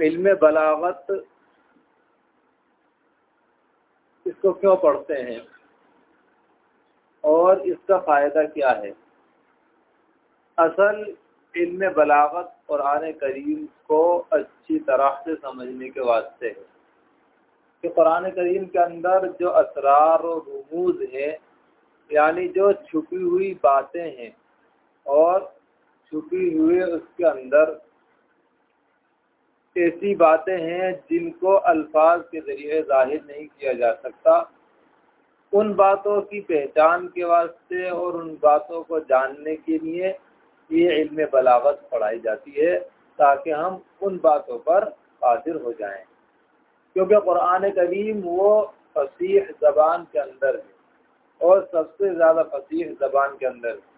इल्म बलागत इसको क्यों पढ़ते हैं? और इसका फ़ायदा क्या है? असल इल्म बलागत कुरान करीम को अच्छी तरह से समझने के वास्ते है। कि कुरान करीम के अंदर जो असरार और रमूज है, यानी जो छुपी हुई बातें हैं, और छुपी हुए उसके अंदर ऐसी बातें हैं जिनको अल्फाज के ज़रिए ज़ाहिर नहीं किया जा सकता। उन बातों की पहचान के वास्ते और उन बातों को जानने के लिए ये इल्म बलागत पढ़ाई जाती है, ताकि हम उन बातों पर हाजिर हो जाएँ। क्योंकि कुरान करीम वो फसीह ज़बान के अंदर है और सबसे ज़्यादा फसीह ज़बान के अंदर है।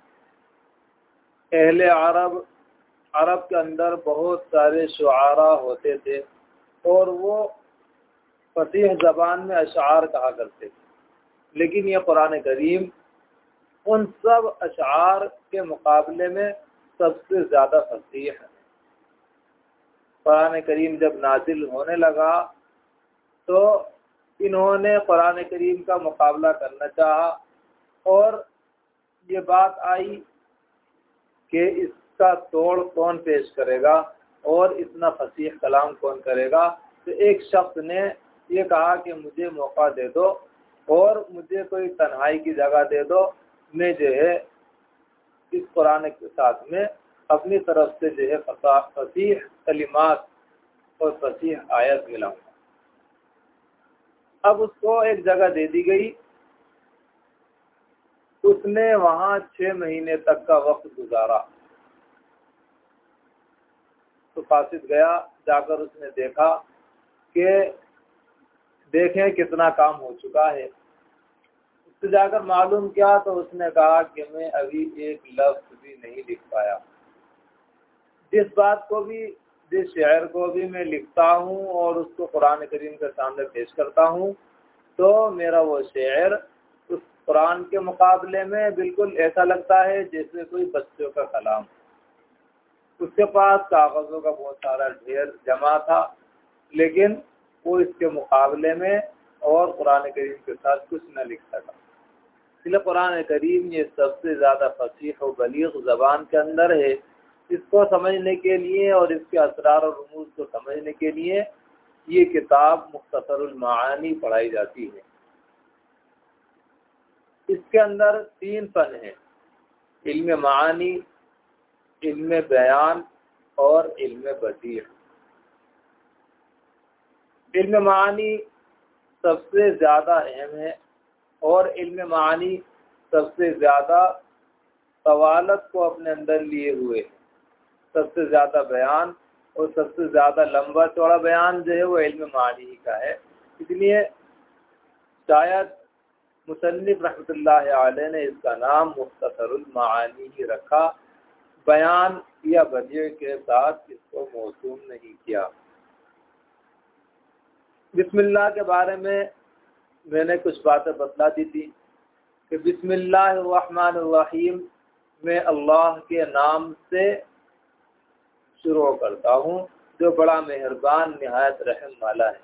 अहले अरब अरब के अंदर बहुत सारे शुरा होते थे और वो फसीह ज़बान में अशार कहा करते थे। लेकिन ये कुरान करीम उन सब अशार के मुकाबले में सबसे ज़्यादा फसीह है। कुरान करीम जब नाजिल होने लगा तो इन्होंने कुरान करीम का मुकाबला करना चाहा और ये बात आई कि इस इसका तोड़ कौन पेश करेगा और इतना फसीह कलाम कौन करेगा? तो एक शख्स ने ये कहा कि मुझे मौका दे दो और मुझे कोई तन्हाई की जगह दे दो। मैं जो है इस कुरान के साथ में अपनी तरफ़ से जो है फसीह कलिमात और फसीह आयत मिलाऊँगा। अब उसको एक जगह दे दी गई। उसने वहाँ छह महीने तक का वक्त गुजारा। तो कासिद गया, जाकर उसने देखा कि देखें कितना काम हो चुका है। उससे जाकर मालूम किया तो उसने कहा कि मैं अभी एक लफ्ज भी नहीं लिख पाया। जिस बात को भी, जिस शहर को भी मैं लिखता हूँ और उसको कुरान करीम के सामने पेश करता हूँ तो मेरा वो शेर उस कुरान के मुकाबले में बिल्कुल ऐसा लगता है जैसे कोई बच्चों का कलाम। उसके पास कागज़ों का बहुत सारा ढेर जमा था, लेकिन वो इसके मुकाबले में और कुरान करीम के साथ कुछ न लिख सका। इसलिए कुरान करीम ये सबसे ज़्यादा फसीह और बलीग ज़बान के अंदर है। इसको समझने के लिए और इसके असरार और रमूज को समझने के लिए ये किताब मुख्तसरमानी पढ़ाई जाती है। इसके अंदर तीन फन हैं। इल्म मानी इल्म बयान और इल्म बदीर इल्म मानी सबसे ज़्यादा अहम है और इल्म मानी सबसे ज़्यादा सवालत को अपने अंदर लिए हुए सबसे ज़्यादा बयान और सबसे ज़्यादा लंबा चौड़ा बयान जो है वो इल्म मानी ही का है। इसलिए शायद मुसनफ़ रहमत ने इसका नाम मुख्तसरमानी ही रखा। बयान या बदिये के साथ इसको मौसूम नहीं किया। बिस्मिल्लाह के बारे में मैंने कुछ बातें बतला दी थी कि बिस्मिल्लाहिर्रहमानिर्रहीम मैं अल्लाह के नाम से शुरू करता हूँ, जो बड़ा मेहरबान, नहायत रहम वाला है।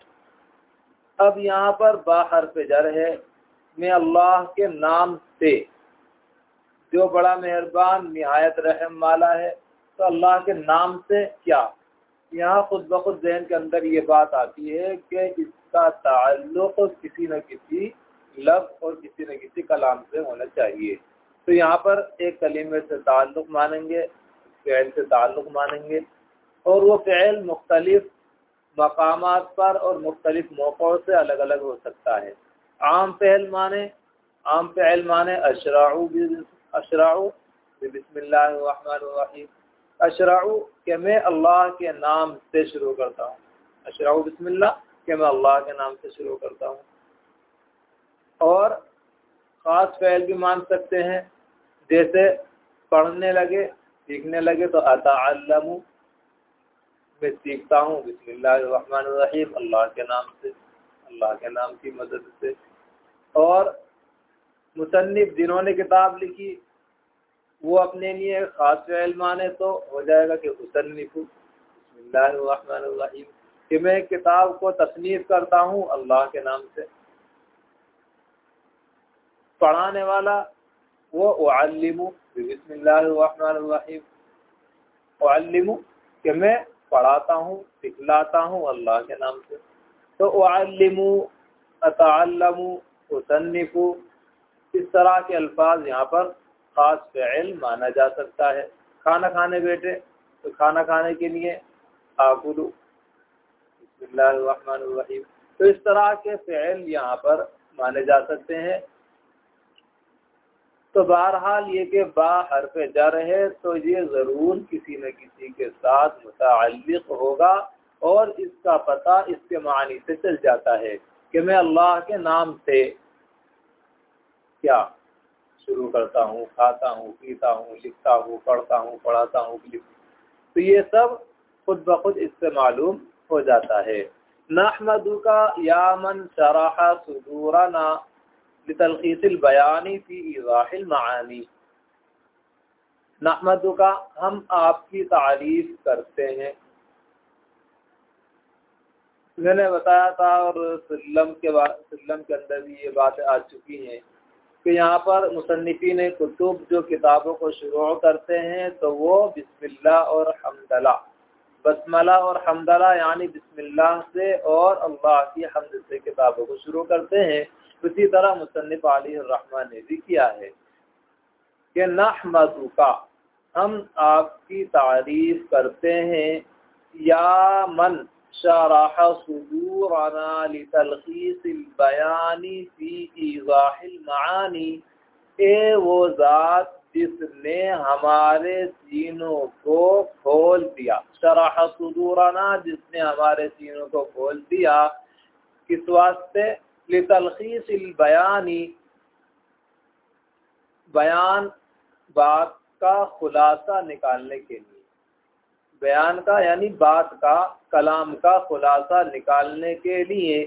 अब यहाँ पर बाहर पे जर है। मैं अल्लाह के नाम से जो बड़ा मेहरबान, नहायत रहम वाला है तो अल्लाह के नाम से क्या? यहाँ खुद ब खुद जहन के अंदर ये बात आती है कि इसका ताल्लुक किसी न किसी लफ्ज और किसी न किसी कलाम से होना चाहिए। तो यहाँ पर एक कलीमे से ताल्लुक मानेंगे, फ़ैल से ताल्लुक मानेंगे और वो फ़ैल मुख्तलिफ़ मकाम पर और मुख्तलिफ़ मौक़ों से अलग अलग हो सकता है। आम फ़ैल माने, आम फ़ैल माने अशराऊ अशराऊ बिस्मिल्लाहिर्रहमानिर्रहीम अशराऊ के मैं अल्लाह के नाम से शुरू करता हूँ। अशराऊ बिस्मिल्लाह के मैं अल्लाह के नाम से शुरू करता हूँ। और ख़ास फ़ैल भी मान सकते हैं। जैसे पढ़ने लगे, सीखने लगे तो अतमू मैं सीखता हूँ। बिस्मिल्लाहिर्रहमानिर्रहीम अल्लाह के नाम से, अल्लाह के नाम की मदद से। और मुसन्फ़ जिन्होंने किताब लिखी, वो अपने लिए ख़ास माने तो हो जाएगा कि मुसन्फ़ कि मैं किताब को तसनीफ़ करता हूँ अल्लाह के नाम से। पढ़ाने वाला, वो बिस्मिल्लाहिर्रहमानिर्रहीम। कि मैं पढ़ाता हूँ, सिखलाता हूँ अल्लाह के नाम से। तो उल्लिमु अतल्लमु उसन्निफु इस तरह के अल्फाज यहाँ पर ख़ास फ़ैल माना जा सकता है। खाना खाने बैठे तो खाना खाने के लिए आकुलू। तो इस तरह के फ़ैल यहाँ पर माने जा सकते हैं। तो बहरहाल ये कि बा हरफ जर है तो ये ज़रूर किसी न किसी के साथ मुतक होगा और इसका पता इसके मानी से चल जाता है कि मैं अल्लाह के नाम से क्या? शुरू करता हूँ, खाता हूँ, पीता हूँ, लिखता हूँ, पढ़ता हूँ, पढ़ाता हूँ तो ये सब खुद ब खुद इससे मालूम हो जाता है। नहमदू का या मन शराह सदूरना लतलखीसिल बयानी फ़ी इज़ाहिल मानी नहमदू का हम आपकी तारीफ़ करते हैं। मैंने बताया था और सल्लम के बाद सल्लम के अंदर भी ये बातें आ चुकी हैं। कि यहाँ पर मुसनफ़ी ने कुतुब जो किताबों को शुरू करते हैं तो वो बिस्मिल्लाह और हमदला। बसमला और हमदला यानी बिस्मिल्लाह से और अल्लाह की हमद से किताबों को शुरू करते हैं। उसी तरह मुसनफ़ रहमान ने भी किया है कि नहमदू का हम आपकी तारीफ़ करते हैं, या मन शराह सदूरना बयानी फ़ी मानी ए वो ज़ात जिसने हमारे सीनों को खोल दिया शराह सदूरना जिसने हमारे सीनों को खोल दिया किस वास्ते लतलखीस बयानी बयान बात का खुलासा निकालने के लिए बयान का यानी बात का, कलाम का खुलासा निकालने के लिए,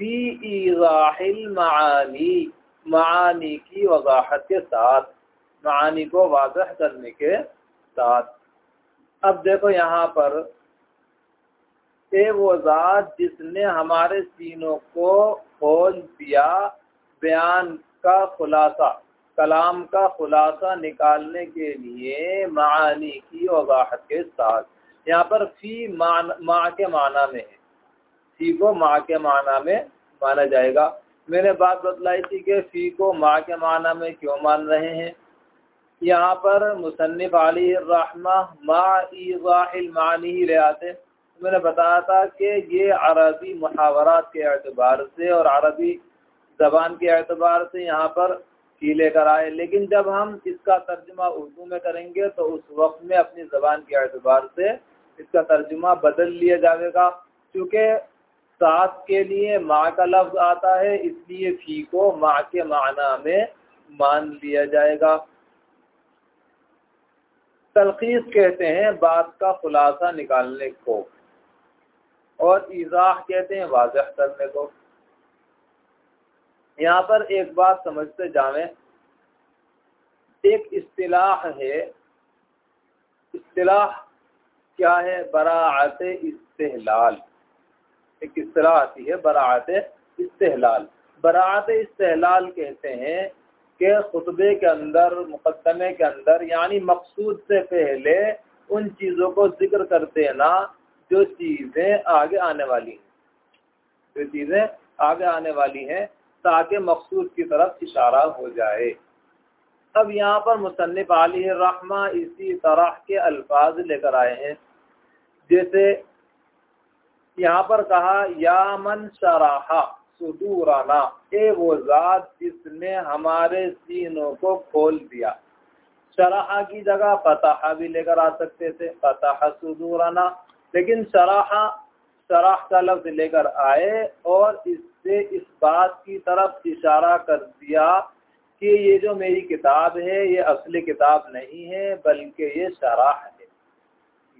फ़ी मानी मानी की वजाहत के साथ मानी को वाजह करने के साथ। अब देखो यहाँ पर, ए वो ज़ात जिसने हमारे सीनों को खोल दिया बयान का खुलासा। कलाम का खुलासा निकालने के लिए मानी की वजाहत के साथ। यहाँ पर फ़ी मान, माँ के माना में है। फ़ी को माँ के माना में माना जाएगा। मैंने बात बतलाई थी कि फ़ी को माँ के माना में क्यों मान रहे हैं। यहाँ पर मुसनफ़ अली रहमा मानी ही ले आते। मैंने बताया था कि ये अरबी मुहावरात के अतबार से और अरबी ज़बान के अतबार से यहाँ पर की लेकर आए। लेकिन जब हम इसका तर्जुमा उर्दू में करेंगे तो उस वक्त में अपनी ज़बान के अतबार से इसका तर्जुमा बदल लिया जाएगा। क्योंकि सास के लिए माँ का लफ्ज़ आता है, इसलिए फ़ी को माँ के माना में मान लिया जाएगा। तलखीस कहते हैं बात का खुलासा निकालने को और ईजाह कहते हैं वाजह करने को। यहाँ पर एक बात समझते जावे। एक इस्तिलाह है। इस्तिलाह क्या है? बरात इस्तेलाल एक इस्तेलाह आती है बरात इस्तेलाल बरात इस्तेलाल कहते हैं कि खुतबे के अंदर मुकदमे के अंदर, यानी मकसूद से पहले उन चीज़ों को ज़िक्र करते हैं ना, जो चीज़ें आगे आने वाली हैं। जो चीज़ें आगे आने वाली हैं ताकि मखसूद की तरफ़ इशारा हो जाए। अब यहाँ पर मुसनफ़ अली रहमा इसी तरह के अल्फाज लेकर आए हैं। जैसे यहाँ पर कहा, या मन शराहा सुदूराना, ए वो जात जिसने हमारे सीनों को खोल दिया। शराहा की जगह फतहा भी लेकर आ सकते थे, फतह सुदूराना। लेकिन शराहा, शराह का लफ्ज लेकर आए और इससे इस बात की तरफ़ इशारा कर दिया कि ये जो मेरी किताब है, ये असली किताब नहीं है, बल्कि ये शराह है।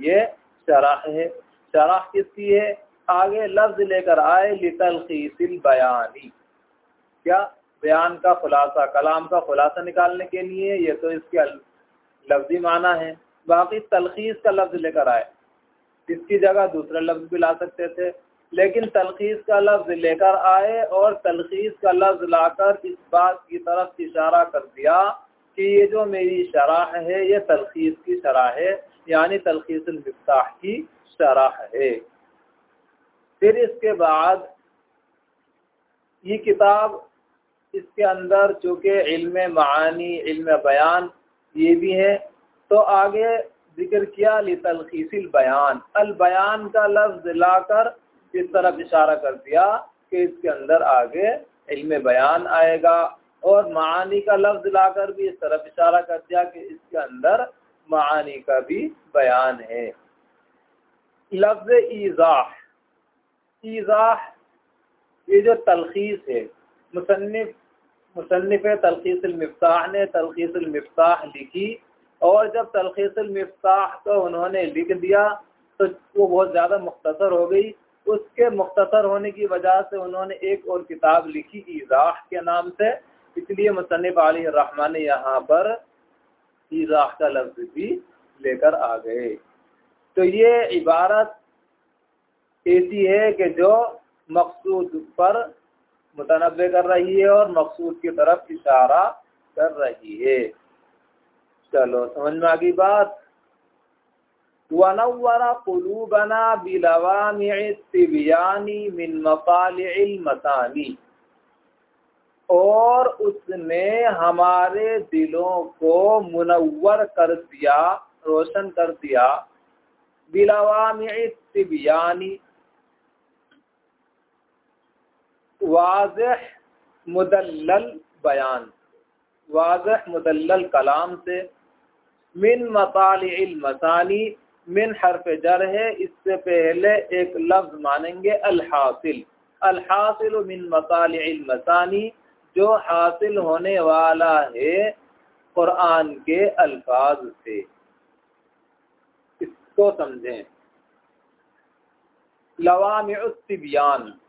ये शराह है। शराह किसकी है? आगे लफ्ज लेकर आए लितलखीसिल बयानी। क्या बयान का खुलासा, कलाम का खुलासा निकालने के लिए? ये तो इसके लफ्जी माना है। बाकी तलखीस का लफ्ज लेकर आए। इसकी जगह दूसरा लफ्ज भी ला सकते थे। लेकिन तलखीस का लफ्ज लेकर आए और तलखीस का लफ्ज लाकर इस बात की तरफ़ इशारा कर दिया कि ये जो मेरी शराह है, ये तलखीस की शराह है, यानी तलखीस मफ्ताह की शराह है। फिर इसके बाद ये किताब इसके अंदर चूँकि इल्म मानी, इल्म बयान ये भी है तो आगे ज़िक्र किया ली तलखीसिल बयान। अल बयान का लफ्ज लाकर इस तरफ़ इशारा कर दिया कि इसके अंदर आगे इल्म बयान आएगा। और मानी का लफ्ज लाकर भी इस तरफ़ इशारा कर दिया कि इसके अंदर मानी का भी बयान है। लफ्ज ईजाह। ईजाह ये जो तलखीस है मुसनफ़ मुसनफ़ तलखीसमफ्ताह ने तलखीसमफ्ताह लिखी। और जब तलखीसमफ्ताह को उन्होंने लिख दिया तो वो बहुत ज़्यादा मुख्तर हो गई। उसके मुख्तर होने की वजह से उन्होंने एक और किताब लिखी ईजाह के नाम से। इसलिए मुसनफ़ अली रहमान ने यहाँ पर ईजाह का लफ्ज़ भी लेकर आ गए। तो ये इबारत ऐसी है कि जो मकसूद पर मुतनब कर रही है और मकसूद की तरफ़ इशारा कर रही है। चलो, समझ में आ गई बात? वनवरा कुलूबना बिलवामियानी मिन मसानी और उसने हमारे दिलों को मुनवर कर दिया रोशन कर दिया बिलवामियानी वाज मुदल्लल बयान वाज मुदल्लल कलाम से मिन मसाल मसानी मिन हरफ जर है, इससे पहले एक लफ्ज मानेंगे अलहासिल। अलहासिल मिन मसाल मसानी, जो हासिल होने वाला है कुरान के अल्फाज से। इसको समझें। लवाम तिबियान।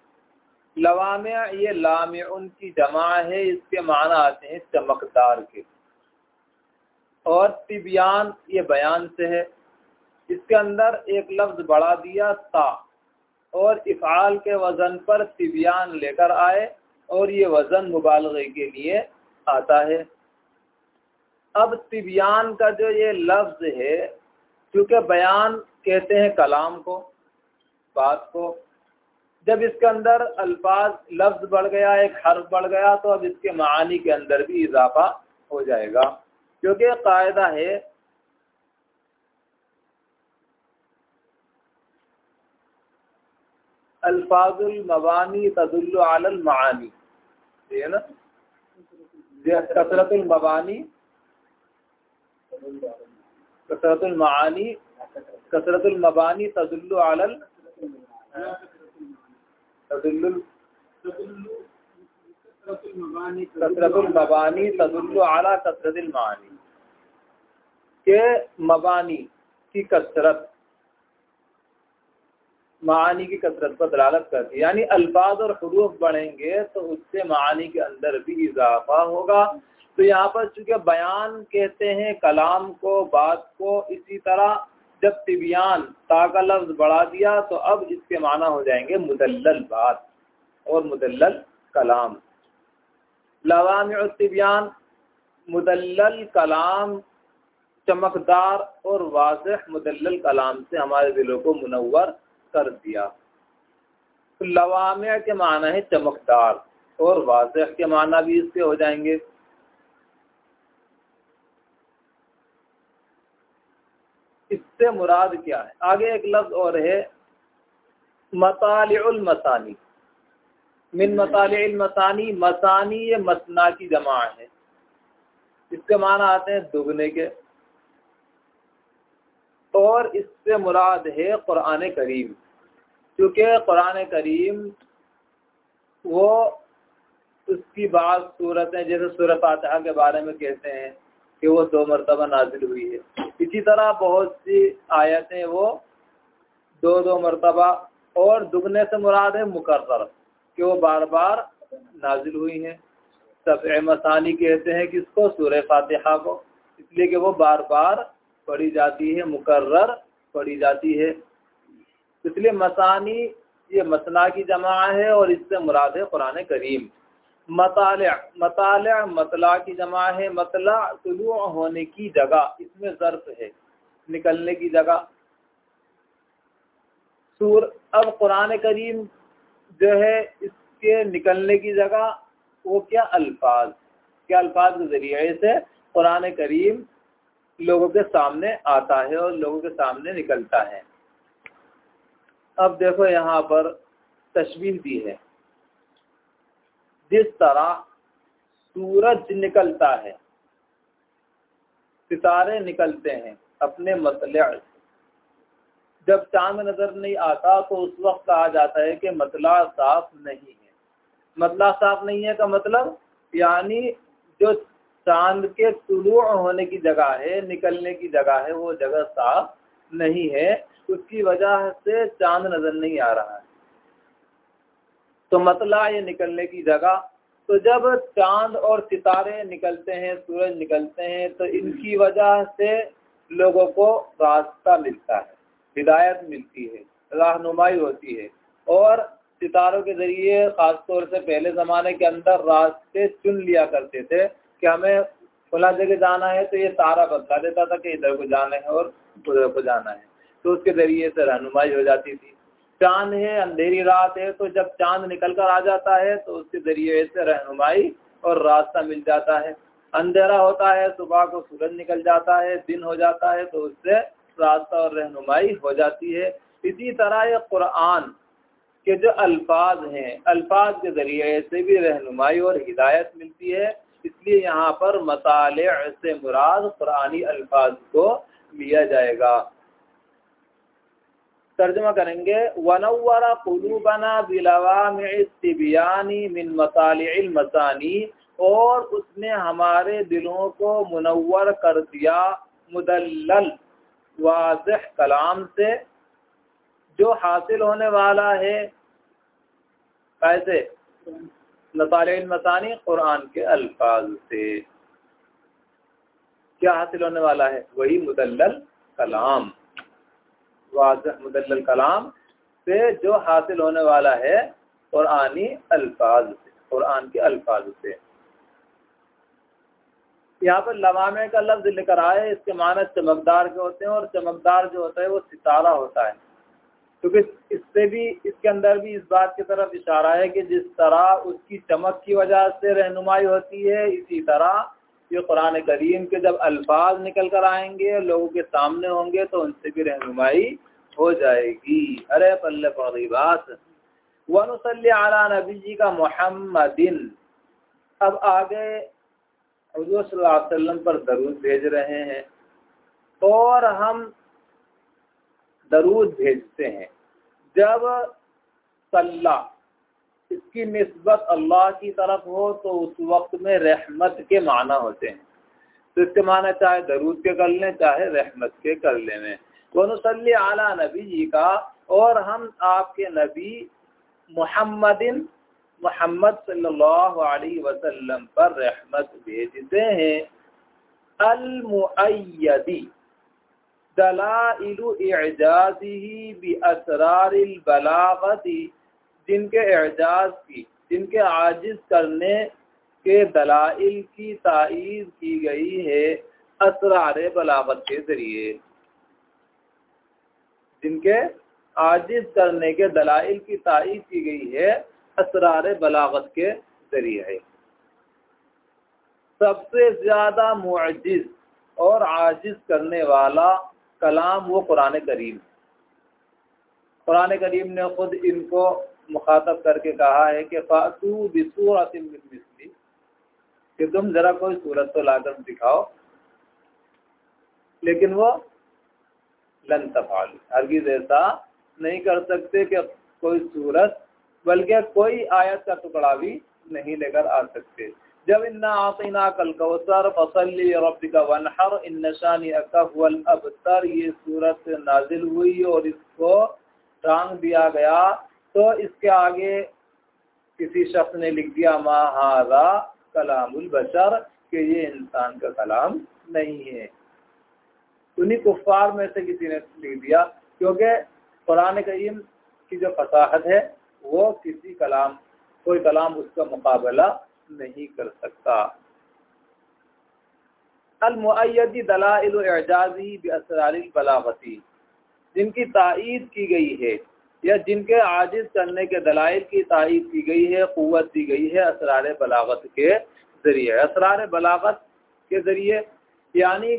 लवाम ये लाम उनकी जमा है, इसके माना आते हैं चमकदार के। और तिबियान ये बयान से है। इसके अंदर एक लफ्ज बढ़ा दिया, ता। और इफ़ाल के वज़न पर तिबियान लेकर आए और ये वज़न मुबालगे के लिए आता है। अब तिबियान का जो ये लफ्ज है क्योंकि बयान कहते हैं कलाम को, बात को, जब इसके अंदर अल्फाज लफ्ज बढ़ गया, एक हर्फ बढ़ गया तो अब इसके मानी के अंदर भी इजाफा हो जाएगा। क्योंकि कायदा है अल्फाजुल मवानी तदुल्ल मानी। है ना? कसरतुल मवानी, कसरतुल मानी, कसरतुल मवानी तदुल्ल अलल मबानी तदुल्लु आला के मबानी की कसरत? मानी की कसरत पर दलालत करती है। यानी अल्फाज और हरूफ बढ़ेंगे तो उससे मानी के अंदर भी इजाफा होगा। तो यहाँ पर चूँकि बयान कहते हैं, कलाम को, बात को, इसी तरह जब तिबियान ता का लफ्ज बढ़ा दिया तो अब इसके माना हो जाएँगे मुदल्लल बात और मुदल्लल कलाम। लवाम तिबियान, मुदल्लल कलाम, चमकदार और वाजह मुदल्लल कलाम से हमारे दिलों को मुनवर कर दिया। तो लवाम के माना है चमकदार, और वाजह के माना भी इसके हो जाएँगे। इससे मुराद क्या है? आगे एक लफ्ज और है मताल मसानी। मिन मताल मसानी मसानी ये मसना की जमा है। इसके माना आते हैं दुगने के। और इससे मुराद है कुरान करीम। क्योंकि कुरान करीम, वो उसकी बात सूरतें, जैसे सूरत फातहा के बारे में कहते हैं कि वो दो मरतबा नाजिल हुई है। इसी तरह बहुत सी आयतें वो दो दो मरतबा और दुगने से मुराद है मुकर्र कि वो बार बार नाजिल हुई हैं। सब मसानी कहते हैं किसको सूर्य फातिहा को, इसलिए कि वो बार बार पढ़ी जाती है मुकर्र पढ़ी जाती है। इसलिए मसानी ये मसना की जमा है और इससे मुराद है कुरान करीम। मताल मताल मतला की जमा है, मतला तुलु होने की जगह, इसमें ज़र्फ है, निकलने की जगह। सूर, अब कुरान करीम जो है इसके निकलने की जगह, वो क्या अल्फाज? क्या अल्फाज के ज़रिए से कुरान करीम लोगों के सामने आता है और लोगों के सामने निकलता है। अब देखो यहाँ पर तस्वीर दी है। जिस तरह सूरज निकलता है, सितारे निकलते हैं अपने मतला जब चाँद नज़र नहीं आता तो उस वक्त कहा जाता है कि मतला साफ़ नहीं है। मतला साफ़ नहीं है का मतलब? यानी जो चाँद के तुलू होने की जगह है, निकलने की जगह है, वो जगह साफ़ नहीं है। उसकी वजह से चाँद नज़र नहीं आ रहा है। तो मतला ये निकलने की जगह। तो जब चाँद और सितारे निकलते हैं, सूरज निकलते हैं तो इनकी वजह से लोगों को रास्ता मिलता है, हिदायत मिलती है, रहनुमाई होती है। और सितारों के ज़रिए, खासतौर से पहले ज़माने के अंदर रास्ते चुन लिया करते थे कि हमें खुला जगह जाना है तो ये तारा बता देता था कि इधर को जाना है और उधर को जाना है। तो उसके ज़रिए से रहनुमाई हो जाती थी। चाँद है, अंधेरी रात है तो जब चाँद निकल कर आ जाता है तो उसके ज़रिए से रहनुमाई और रास्ता मिल जाता है। अंधेरा होता है, सुबह को सूरज निकल जाता है, दिन हो जाता है तो उससे रास्ता और रहनुमाई हो जाती है। इसी तरह ये कुरान के जो अल्फाज हैं, अल्फाज के ज़रिए से भी रहनुमाई और हिदायत मिलती है। इसलिए यहाँ पर मसाल से मुराद कुरानी अल्फाज को लिया जाएगा। तर्जमा करेंगे वनवरा कुलूबना मिन मसालिल मसानी और उसने हमारे दिलों को मुनवर कर दिया मुदल्लल, वाजह कलाम से, जो हासिल होने वाला है। कैसे मसाल मसानी कुरान के अल्फाज से। क्या हासिल होने वाला है? वही मुदल्लल कलाम। वाज मुदल कलाम से जो हासिल होने वाला है कुरानी अल्फाज से कुरान के अल्फाज से। यहाँ पर लवामे का लफ्ज लेकर आए इसके मानस चमकदार के होते हैं और चमकदार जो होता है वो सितारा होता है। क्योंकि तो इससे भी, इसके अंदर भी इस बात की तरफ़ इशारा है कि जिस तरह उसकी चमक की वजह से रहनुमाई होती है, इसी तरह ये कुरान करीम के जब अल्फाज निकल कर आएँगे, लोगों के सामने होंगे तो उनसे भी रहनुमाई हो जाएगी। अरे पल्ले पड़ी बात। वनुसल्ली आला नबी जी का मोहम्मदिन। अब आगे हजूर पर दरूद भेज रहे हैं। और हम दरूद भेजते हैं। जब सल्ला, इसकी नस्बत अल्लाह की तरफ़ हो तो उस वक्त में रहमत के माना होते हैं। तो इसके माना चाहे दरूद के कर लें, चाहे रहमत के कर लें वनसली आला नबी जी का, और हम आपके नबी मोहम्मदिन, मोहम्मद वसल्लम पर रहमत भेजते हैं। अलमुअयदी दलाइलु इजाजी बि असरारिल बलागती, जिनके एजाज की, जिनके आजिज करने के दलाइल की तायद की गई है असरार बलागत के ज़रिए। जिनके आजिज करने के दलाइल की तारीफ़ की गई है असरार बलागत के ज़रिए सबसे ज़्यादा मुआजिज और आजिज करने वाला कलाम वो कुरान करीम कुरान करीम ने खुद इनको मुखातब करके कहा है कि फातू बिसूरत कि तुम जरा कोई सूरत तो लाकर दिखाओ। लेकिन वो लन तफाल, हरगिज ऐसा नहीं कर सकते कि कोई सूरत, बल्कि कोई आयत का टुकड़ा भी नहीं लेकर आ सकते। जब इन्ना आतीना कल कौसर फसली रबिका वनहर ये सूरत नाजिल हुई और इसको टांग दिया गया। तो इसके आगे किसी शख्स ने लिख दिया महारा कलामुल बशर, कि ये इंसान का कलाम नहीं है। उन्हीं कुफार में से किसी ने लिख दिया, क्योंकि कुरान करीम की जो फसाहत है, वो किसी कलाम, कोई कलाम उसका मुकाबला नहीं कर सकता। अलमुदी दलाइल एजाजी बलागती जिनकी तायद की गई है या जिनके आजिज करने के दलाइल की तायद की गई है, क़वत दी गई है असरार बलागत के ज़रिए। असरार बलागत के ज़रिए यानी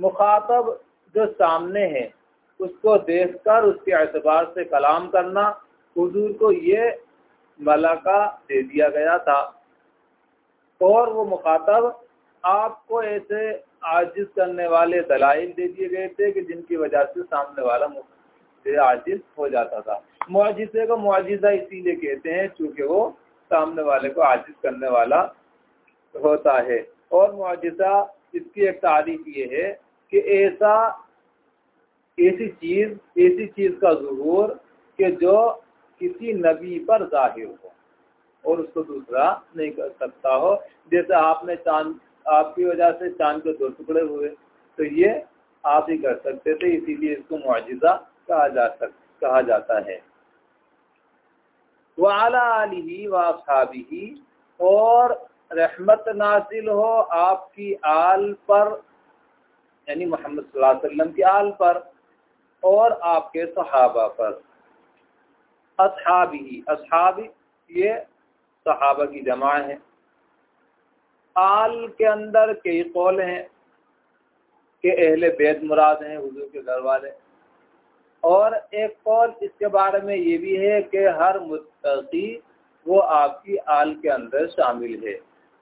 मुखातब जो सामने है, उसको देख कर उसके एतबार से कलाम करना, हजूर को ये मलाका दे दिया गया था। और वो मुखातब आपको ऐसे आजिज करने वाले दलाइल दे दिए गए थे कि जिनकी वजह से सामने वाला आजिज हो जाता था। मुआजिजे को मुआजिजा इसीलिए कहते हैं चूँकि वो सामने वाले को आजिज करने वाला होता है। और मुआजिजा इसकी एक तारीफ़ ये है कि ऐसा, ऐसी चीज़ ऐसी चीज़ का जहूर कि जो किसी नबी पर ज़ाहिर हो। और उसको दूसरा नहीं कर सकता हो। जैसे आपने चाँद, आपकी वजह से चाँद के दो टुकड़े हुए तो ये आप ही कर सकते थे, इसीलिए इसको मुआजा कहा जा सक, कहा जाता है। वाला आली वी और रहमत नासिल हो आपकी आल पर, यानी मोहम्मद वसल्लम की आल पर, और आपके सहाबा पर। असहाबी असहाबी ये सहाबा की जमा है। आल के अंदर कई कौल हैं कि अहले बेद मुराद हैं, हुजूर के घर वाले। और एक कौल इसके बारे में ये भी है कि हर मुत्तकी वो आपकी आल के अंदर शामिल है।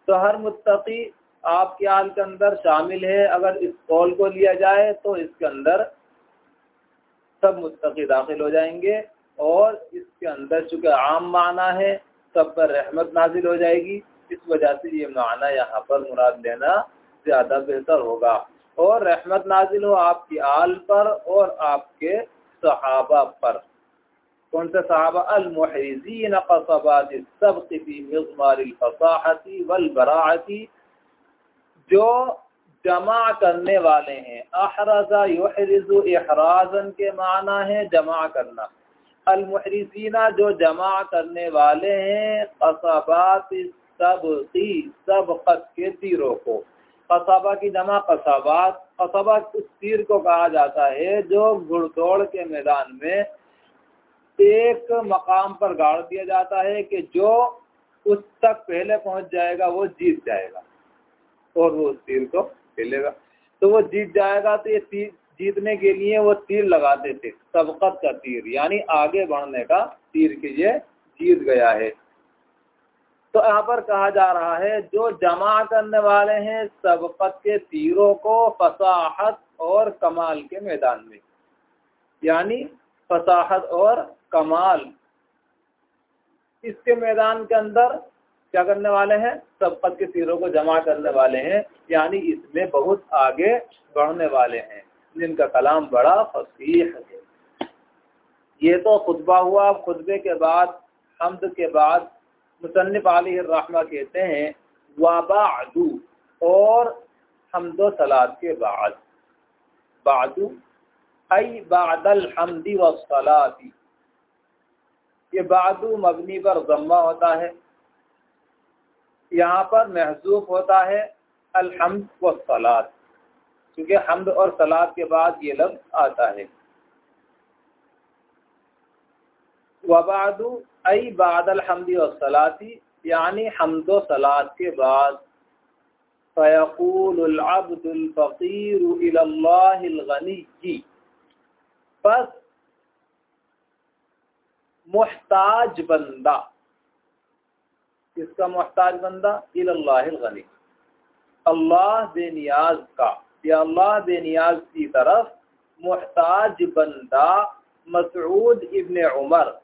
तो हर मुत्तकी आपके आल के अंदर शामिल है। अगर इस कौल को लिया जाए तो इसके अंदर सब मुत्तकी दाखिल हो जाएँगे और इसके अंदर चूँकि आम माना है सब पर रहमत नाजिल हो जाएगी। इस वजह से ये माना यहाँ पर मुराद लेना ज़्यादा बेहतर होगा। और रहमत नाजिल हो आपकी आल पर और आपके सहाबा पर। कौन से सहाबा? अलमहरीजीन कसबात सबकी फसाहती वल बराती जो जमा करने वाले हैं। अहरजा युहरिजु इहराजन के माना है जमा करना। अलमहरीसीना जो जमा करने वाले हैं कसाबात सब की सब खत के तीरों को कसाबा की जमा कसाबात कसाबा उस तीर को कहा जाता है जो घुड़दौड़ के मैदान में एक मकाम पर गाड़ दिया जाता है कि जो उस तक पहले पहुँच जाएगा वो जीत जाएगा और वो उस तीर को खेलेगा तो वो जीत जाएगा तो ये तीर जीतने के लिए वो तीर लगाते थे, सबकत का तीर, यानी आगे बढ़ने का तीर के ये जीत गया है। तो यहाँ पर कहा जा रहा है, जो जमा करने वाले हैं सबकत के तीरों को फसाहत और कमाल के मैदान में। यानी फसाहत और कमाल। इसके मैदान के अंदर क्या करने वाले हैं? सबकत के तीरों को जमा करने वाले हैं, यानी इसमें बहुत आगे बढ़ने वाले हैं। जिनका कलाम बड़ा फसीह है। ये तो खुतबा हुआ, खुतबे के बाद, हमद के बाद मुसनफ़ रहमा कहते हैं, वाबादू और हमदो सलाद के बाद। बादू आई बादल हमदी व सलाती ये बादू मबनी पर जम्मा होता है। यहाँ पर महजूब होता है अलहमद व सलाद क्योंकि हमद और सलाद के बाद ये लफ्ज़ आता है। वबादू आई बादल हमदी और सलाती, यानी हमदो सलाद के बाद। फ़ैक़ूलब्दुलफ़ीरगनी बस मुहताज बंदा। किसका मोहताज बंदा? इल्लागनी अल्लाह बेनियाज का। या अल्लाह बेनियाज की तरफ़ मोहताज बंदा मसऊद इबन उमर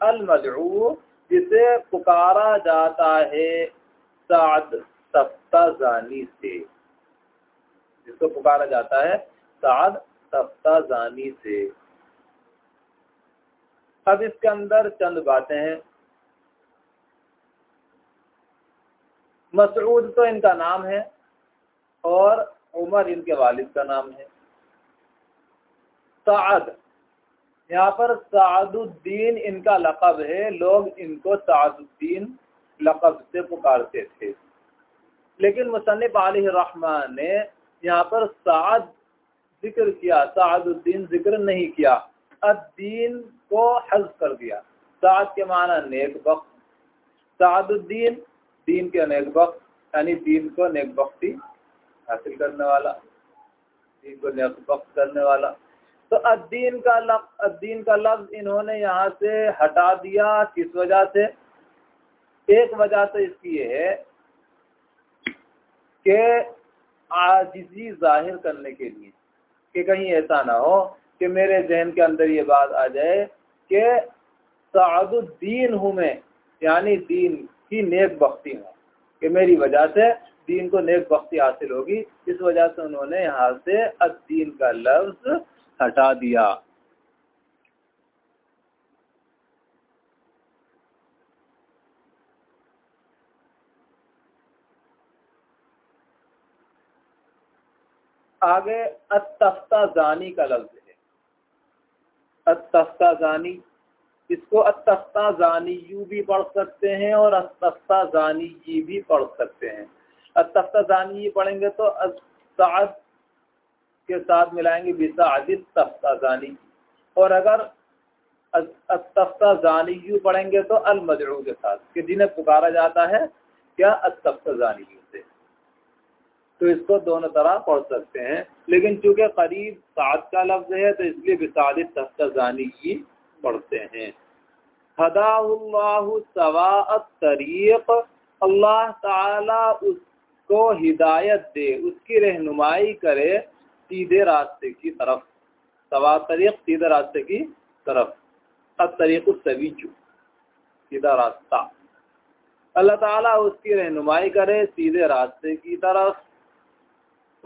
अलमदू जिसे पुकारा जाता है साद सफ्ताजानी से। जिसको पुकारा जाता है साद सफ्ताजानी से। अब इसके अंदर चंद बातें हैं। मसरूद तो इनका नाम है और उमर इनके वालिद का नाम है। साद। यहाँ पर सादुद्दीन इनका लकब है। लोग इनको सादुद्दीन लकब से पुकारते थे। लेकिन मुसनफ़ रहमान ने यहाँ पर साद ज़िक्र किया, सादुद्दीन ज़िक्र नहीं किया। अद्दीन को हज कर दिया। साद के माना नेक वक्त। सादुद्दीन, दीन के नेक वक्त, यानी दीन को नेक वक्ती हासिल करने वाला, दीन को वक्त करने वाला। तो अद्दीन का लफ्ज अद्दीन का लफ्ज इन्होंने यहाँ से हटा दिया। किस वजह से? एक वजह तो इसकी है कि आजिजी ज़ाहिर करने के लिए, कि कहीं ऐसा ना हो कि मेरे जहन के अंदर ये बात आ जाए कि सादुद्दीन हूँ मैं, यानी दीन की नेक बख्ती हूँ, कि मेरी वजह से दीन को नेक बख्ती हासिल होगी। इस वजह से उन्होंने यहाँ से अद्दीन का लफ्ज हटा दिया। आगे अतफ्ता जानी का लफ्ज है। अतफ्ता जानी। इसको अतफ्ता जानी यू भी पढ़ सकते हैं और अतफ्ता जानी ये भी पढ़ सकते हैं। अतफ्ता जानी ये पढ़ेंगे तो साद के साथ मिलाएँगे बिसादित तफ्ता जानी। और अगर तफ्ताजानी यू पढ़ेंगे तो अलमजरू के साथ, कि जिन्हें पुकारा जाता है, क्या अतफ्ता जानी से तो इसको दोनों तरह पढ़ सकते हैं। लेकिन चूँकि करीब सात का लफ्ज है तो इसलिए बिसादित तफ्ता जानी ही पढ़ते हैं। हदाउल्लाहु सवाअत तरीक, अल्लाह ताला उसको हिदायत दे, उसकी रहनुमाई करे सीधे रास्ते की तरफ़, सवा तरीक सीधे रास्ते की तरफ़। तरीक सवीजू सीधा रास्ता। अल्लाह ताला उसकी रहनुमाई करे सीधे रास्ते की तरफ़।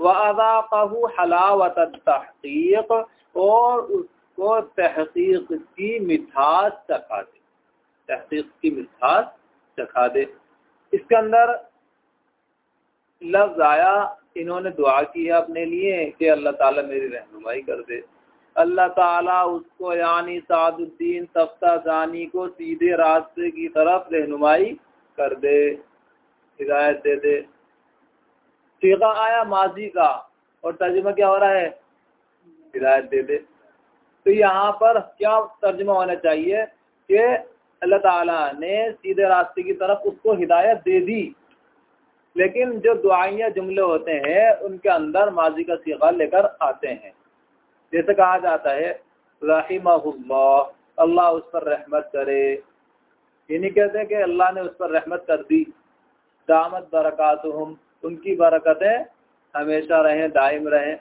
वदाक़ू हलावत तहकीक, और उसको तहकीक की मिठास चखा दे। तहकीक की मिठास चखा दे। इसके अंदर लफ्ज आया, इन्होंने दुआ की है अपने लिए कि अल्लाह ताला मेरी रहनुमाई कर दे। अल्लाह ताला उसको यानी सादुद्दीन तफ्ता जानी को सीधे रास्ते की तरफ़ रहनुमाई कर दे, हिदायत दे दे। सीखा आया माजी का और तर्जुमा क्या हो रहा है? हिदायत दे दे। तो यहाँ पर क्या तर्जमा होना चाहिए कि अल्लाह ताला ने सीधे रास्ते की तरफ़ उसको हिदायत दे दी। लेकिन जो दुआया जुमले होते हैं, उनके अंदर माजी का सीगा लेकर आते हैं। जैसे कहा जाता है रहीमहुल्ला अल्लाह उस पर रहमत करे। ये नहीं कहते कि अल्लाह ने उस पर रहमत कर दी। दामत बरकत उनकी बरकतें हमेशा रहें, दायम रहें।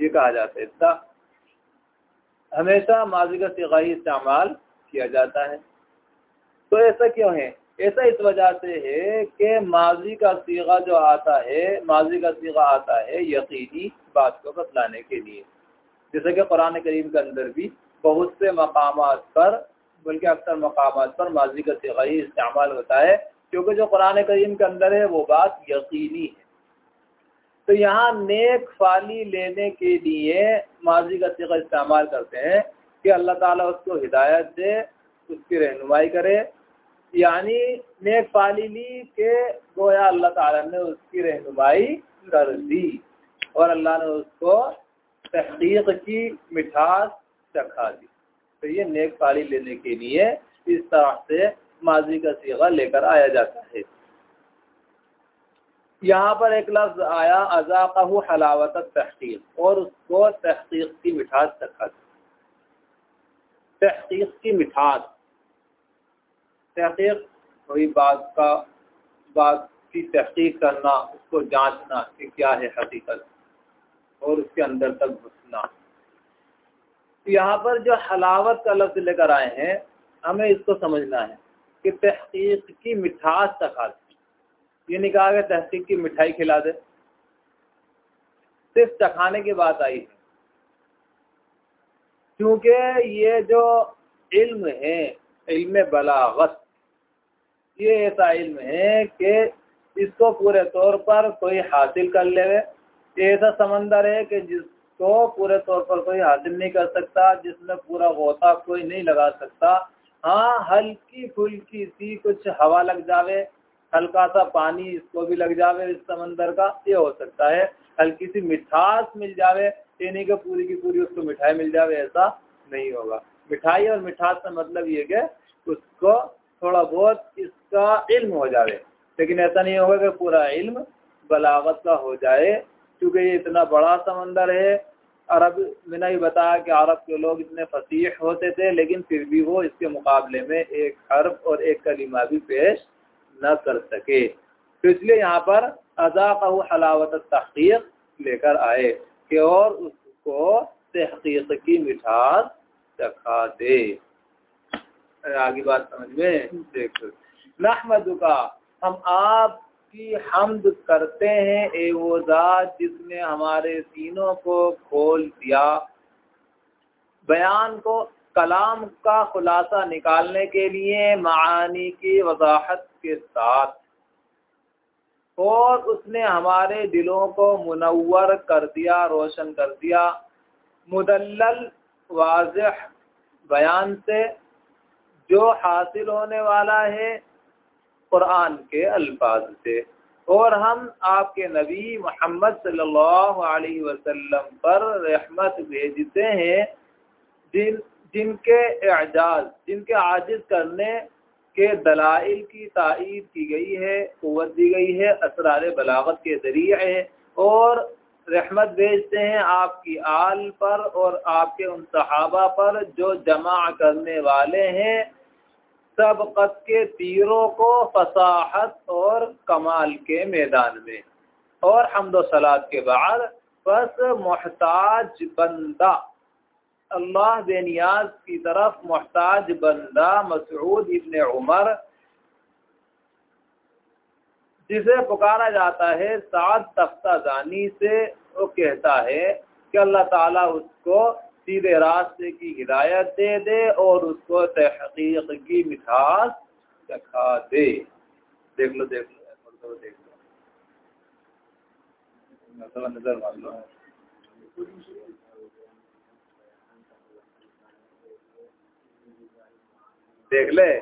ये कहा जाता है इसका। हमेशा माजी का सीगा ही इस्तेमाल किया जाता है। तो ऐसा क्यों है? ऐसा इस वजह से है कि माजी का सीगा जो आता है, माजी का सीगा आता है यकीनी बात को बतलाने के लिए। जैसे कि कुरान करीम के अंदर भी बहुत से मकाम पर, बल्कि अक्सर मकाम पर माजी का सीगा ही इस्तेमाल होता है, क्योंकि जो कुरान करीम के अंदर है, वो बात यकीनी है। तो यहाँ नेक फाली लेने के लिए माजी का सीगा इस्तेमाल करते हैं कि अल्लाह ताला उसको हिदायत दे, उसकी रहनुमाई करे यानी नेक पाली ली के गोया अल्लाह ताला ने उसकी रहनुमाई कर दी और अल्लाह ने उसको तहकीक की, मिठास चखा दी। तो ये नेक पाली लेने के लिए इस तरह से माजी का सीगा लेकर आया जाता है। यहाँ पर एक लफ्ज आया, अजाकहू हलावत तहकीक और उसको तहकीक की मिठास चखा दी। तहकीक की मिठास। तहकीक कोई बात का, बात की तहकीक करना, उसको जांचना कि क्या है हकीकत, और उसके अंदर तक घुसना। यहाँ पर जो हलावत का लफ्ज लेकर आए हैं, हमें इसको समझना है कि तहकीक की मिठास तक आती ये नहीं कहा कि तहकीक की मिठाई खिला दे। सिर्फ़ चखाने की बात आई है। क्योंकि ये जो इल्म है, इल्म बलागत ये ऐसा इल्म है कि इसको पूरे तौर पर कोई हासिल कर ले ऐसा समंदर है कि जिसको पूरे तौर पर कोई हासिल नहीं कर सकता, जिसमें पूरा गोता कोई नहीं लगा सकता। हाँ हल्की फुल्की सी कुछ हवा लग जावे, हल्का सा पानी इसको भी लग जावे इस समंदर का, ये हो सकता है। हल्की सी मिठास मिल जावे, ये नहीं कि पूरी की पूरी उसको मिठाई मिल जावे, ऐसा नहीं होगा। मिठाई और मिठास का मतलब ये कि उसको थोड़ा बहुत इसका इल्म हो जाए लेकिन ऐसा नहीं होगा कि पूरा इल्म बलागत का हो जाए, क्योंकि ये इतना बड़ा समंदर है। अरब, मैंने ही बताया कि अरब के लोग इतने फसीह होते थे, लेकिन फिर भी वो इसके मुकाबले में एक हर्फ और एक कलीमा भी पेश न कर सके। तो इसलिए यहाँ पर अजाकहू हलावत तहकीक लेकर आए कि और उसको तहकीक की मिठास चखा दे। आगे बात समझ में? देख नहमद का हम आप हमद करते हैं ए वो ज़ात जिसने हमारे सीनों को खोल दिया। बयान को कलाम का खुलासा निकालने के लिए मानी की वजाहत के साथ। और उसने हमारे दिलों को मुनवर कर दिया, रोशन कर दिया। मुदल वाज बयान से जो हासिल होने वाला है कुरान के अल्फाज से। और हम आपके नबी मोहम्मद सल्लल्लाहु अलैहि वसल्लम पर रहमत भेजते हैं, जिन, जिनके एजाज, जिनके आजिज करने के दलाइल की तायद की गई है, क़वत दी गई है, असरार बलागत के ज़रिए और रहमत भेजते हैं आपकी आल पर और आपके उन सहाबा पर जो जमा करने वाले हैं। सबकत के तीरों को फसाहत और कमाल के मैदान में। और हमद सलाद के बाद बस मोहताज बंदा, अल्लाह बेनियाज की तरफ़ मोहताज बंदा मसरूद इबन उमर, जिसे पुकारा जाता है सात तख्ता जानी से, वो कहता है कि अल्लाह ताला उसको सीधे रास्ते की हिदायत दे दे और उसको तहकीक की मिठास चखा दे। देख लो देख लो देख लो। नज़र मार लो। देख ले।